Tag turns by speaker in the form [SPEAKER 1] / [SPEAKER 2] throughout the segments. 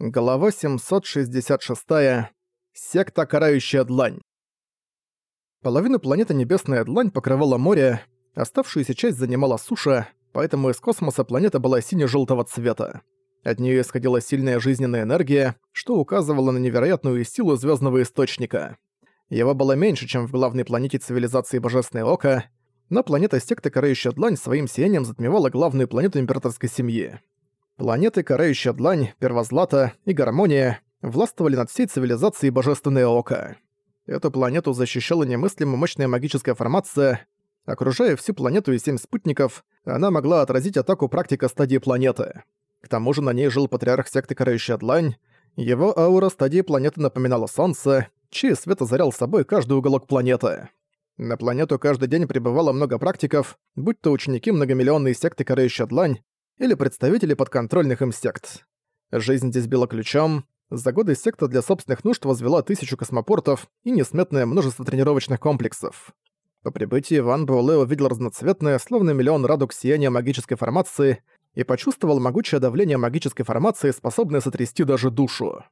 [SPEAKER 1] Глава 766. Секта Карающая Длань. Половину планеты Небесная Длань покрывала море, оставшуюся часть занимала суша, поэтому из космоса планета была сине-желтого цвета. От нее исходила сильная жизненная энергия, что указывало на невероятную силу звездного источника. Его было меньше, чем в главной планете цивилизации Божественное Око, но планета секты Карающая Длань своим сиянием затмевала главную планету императорской семьи. Планеты Карающая Длань, Первозлата и Гармония властвовали над всей цивилизацией Божественное Око. Эту планету защищала немыслимо мощная магическая формация. Окружая всю планету и семь спутников, она могла отразить атаку практика стадии планеты. К тому же на ней жил патриарх секты Карающая Длань. Его аура стадии планеты напоминала Солнце, чей свет озарял собой каждый уголок планеты. На планету каждый день прибывало много практиков, будь то ученики многомиллионной секты Карающая Длань или представители подконтрольных им сект. Жизнь здесь била ключом. За годы секта для собственных нужд возвела тысячу космопортов и несметное множество тренировочных комплексов. По прибытии Ван Буэлэ увидел разноцветное, словно миллион радуг сияния магической формации и почувствовал могучее давление магической формации, способное сотрясти даже душу.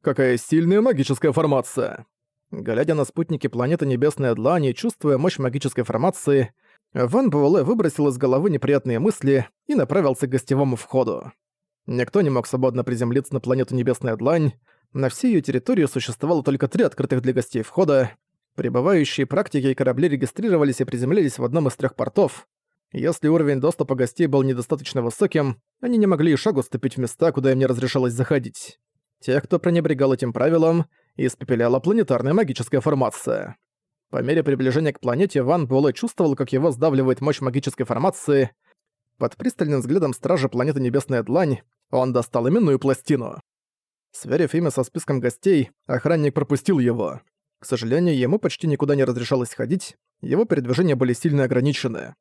[SPEAKER 1] Какая сильная магическая формация! Глядя на спутники планеты Небесная Длань чувствуя мощь магической формации, Ван Буэлэ выбросил из головы неприятные мысли и направился к гостевому входу. Никто не мог свободно приземлиться на планету Небесная Длань, на всей ее территории существовало только три открытых для гостей входа. Прибывающие практики и корабли регистрировались и приземлились в одном из трех портов. Если уровень доступа гостей был недостаточно высоким, они не могли и шагу ступить в места, куда им не разрешалось заходить. Те, кто пренебрегал этим правилам, испепеляла планетарная магическая формация. По мере приближения к планете Ван Буэлэ чувствовал, как его сдавливает мощь магической формации. Под пристальным взглядом стража планеты Небесная Длань он достал именную пластину. Сверив имя со списком гостей, охранник пропустил его. К сожалению, ему почти никуда не разрешалось ходить, его передвижения были сильно ограничены.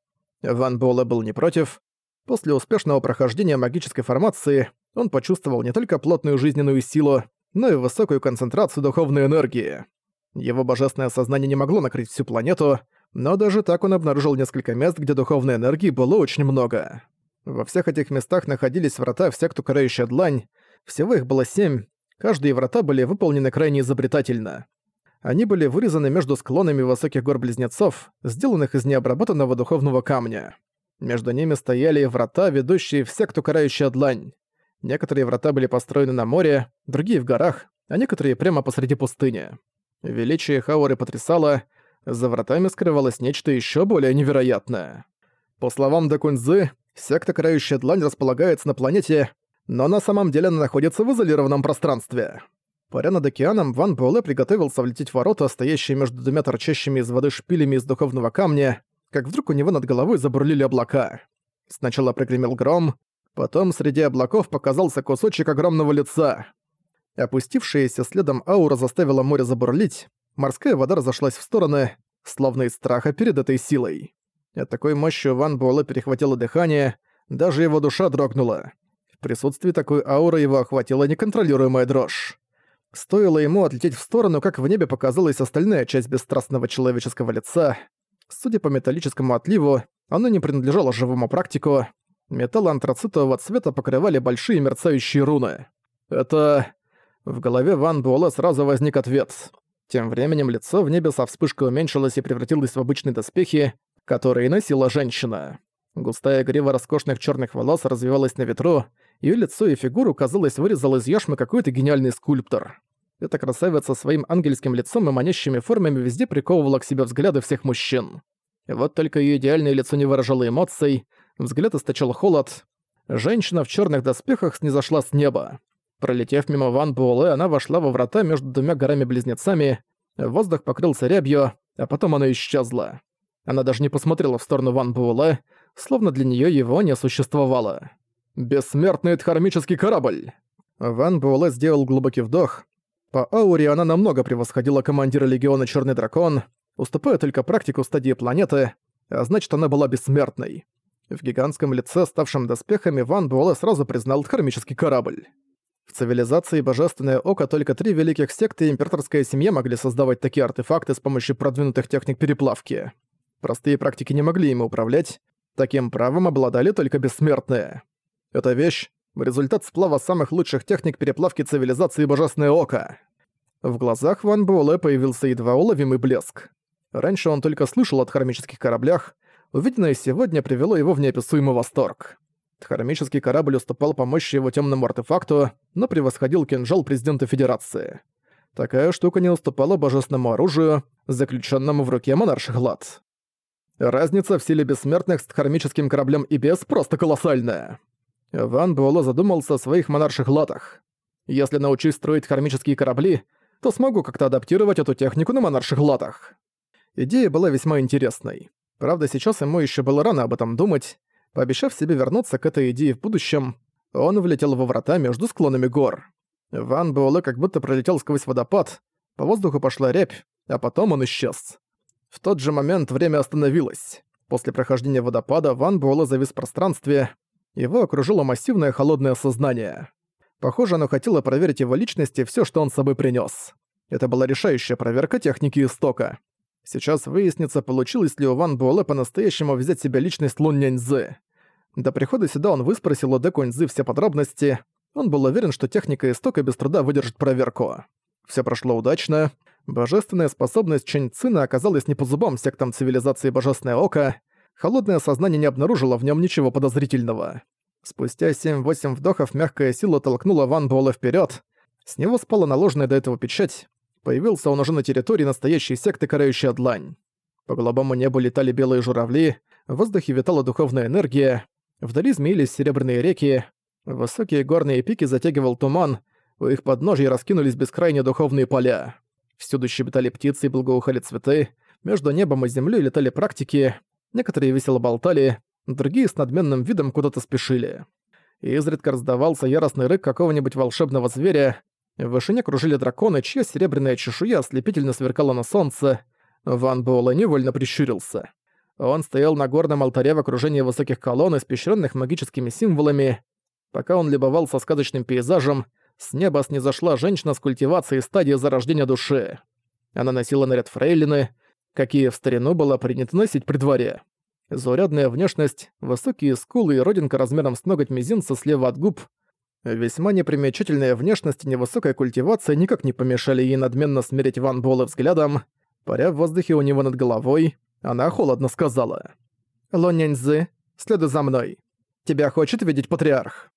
[SPEAKER 1] Ван Буэлэ был не против. После успешного прохождения магической формации он почувствовал не только плотную жизненную силу, но и высокую концентрацию духовной энергии. Его божественное сознание не могло накрыть всю планету, но даже так он обнаружил несколько мест, где духовной энергии было очень много. Во всех этих местах находились врата в секту Карающая Длань, всего их было семь, каждые врата были выполнены крайне изобретательно. Они были вырезаны между склонами высоких гор-близнецов, сделанных из необработанного духовного камня. Между ними стояли врата, ведущие в секту Карающая Длань. Некоторые врата были построены на море, другие в горах, а некоторые прямо посреди пустыни. Величие Хауры потрясало, за вратами скрывалось нечто еще более невероятное. По словам Дакунзы, секта Крающая Длань располагается на планете, но на самом деле она находится в изолированном пространстве. Паря над океаном, Ван Буэлэ приготовился влететь в ворота, стоящие между двумя торчащими из воды шпилями из духовного камня, как вдруг у него над головой забурлили облака. Сначала прогремел гром, потом среди облаков показался кусочек огромного лица. Опустившаяся следом аура заставила море забурлить, морская вода разошлась в стороны, словно из страха перед этой силой. От такой мощи Ван Буэлэ перехватило дыхание, даже его душа дрогнула. В присутствии такой ауры его охватила неконтролируемая дрожь. Стоило ему отлететь в сторону, как в небе показалась остальная часть бесстрастного человеческого лица. Судя по металлическому отливу, оно не принадлежало живому практику. Металл антрацитового цвета покрывали большие мерцающие руны. Это... В голове Ван Буэлэ сразу возник ответ. Тем временем лицо в небе со вспышкой уменьшилось и превратилось в обычные доспехи, которые носила женщина. Густая грива роскошных черных волос развивалась на ветру, ее лицо и фигуру, казалось, вырезал из яшмы какой-то гениальный скульптор. Эта красавица своим ангельским лицом и манящими формами везде приковывала к себе взгляды всех мужчин. Вот только ее идеальное лицо не выражало эмоций, взгляд источал холод. Женщина в черных доспехах снизошла с неба. Пролетев мимо Ван Буэлэ, она вошла во врата между двумя горами-близнецами, воздух покрылся рябью, а потом она исчезла. Она даже не посмотрела в сторону Ван Буэлэ, словно для неё его не существовало. «Бессмертный дхармический корабль!» Ван Буэлэ сделал глубокий вдох. По ауре она намного превосходила командира Легиона Чёрный Дракон, уступая только практику стадии планеты, а значит, она была бессмертной. В гигантском лице, ставшем доспехами, Ван Буэлэ сразу признал дхармический корабль. В цивилизации Божественное Око только три великих секты и императорская семья могли создавать такие артефакты с помощью продвинутых техник переплавки. Простые практики не могли ими управлять, таким правом обладали только бессмертные. Эта вещь Результат сплава самых лучших техник переплавки цивилизации Божественное Око. В глазах Ван Буэлэ появился едва уловимый блеск. Раньше он только слышал о хромических кораблях, увиденное сегодня привело его в неописуемый восторг. Хромический корабль уступал по мощи его темному артефакту, но превосходил кинжал президента Федерации. Такая штука не уступала божественному оружию, заключенному в руке монарших лад. Разница в силе бессмертных с хромическим кораблем и без просто колоссальная. Ван Буэлло задумался о своих монарших латах. Если научусь строить хромические корабли, то смогу как-то адаптировать эту технику на монарших латах. Идея была весьма интересной. Правда, сейчас ему еще было рано об этом думать. Пообещав себе вернуться к этой идее в будущем, он влетел во врата между склонами гор. Ван Буэлэ как будто пролетел сквозь водопад, по воздуху пошла рябь, а потом он исчез. В тот же момент время остановилось. После прохождения водопада Ван Буэлэ завис в пространстве, его окружило массивное холодное сознание. Похоже, оно хотело проверить его личность и всё, что он с собой принёс. Это была решающая проверка техники истока. Сейчас выяснится, получилось ли у Ван Буэлэ по-настоящему взять себе личность Лун Няньзы. До прихода сюда он выспросил у Дэ Куньзы все подробности. Он был уверен, что техника истока без труда выдержит проверку. Всё прошло удачно. Божественная способность Чэнь Цина оказалась не по зубам сектам цивилизации Божественное Око. Холодное сознание не обнаружило в нем ничего подозрительного. Спустя 7-8 вдохов мягкая сила толкнула Ван Буэлэ вперед. С него спала наложенная до этого печать. Появился он уже на территории настоящей секты Карающая Длань. По голубому небу летали белые журавли, в воздухе витала духовная энергия, вдали змеились серебряные реки, высокие горные пики затягивал туман, у их подножья раскинулись бескрайние духовные поля. Всюду щебетали птицы и благоухали цветы, между небом и землей летали практики, некоторые весело болтали, другие с надменным видом куда-то спешили. Изредка раздавался яростный рык какого-нибудь волшебного зверя, в вышине кружили драконы, чья серебряная чешуя ослепительно сверкала на солнце. Ван Буэлэ невольно прищурился. Он стоял на горном алтаре в окружении высоких колонн, испещренных магическими символами. Пока он любовался сказочным пейзажем, с неба снизошла женщина с культивацией стадии зарождения души. Она носила наряд фрейлины, какие в старину было принято носить при дворе. Заурядная внешность, высокие скулы и родинка размером с ноготь мизинца слева от губ Весьма непримечательная внешность и невысокая культивация никак не помешали ей надменно смерить Ван Буэлэ взглядом. Паря в воздухе у него над головой, она холодно сказала. «Лоняньзы, следуй за мной. Тебя хочет видеть патриарх».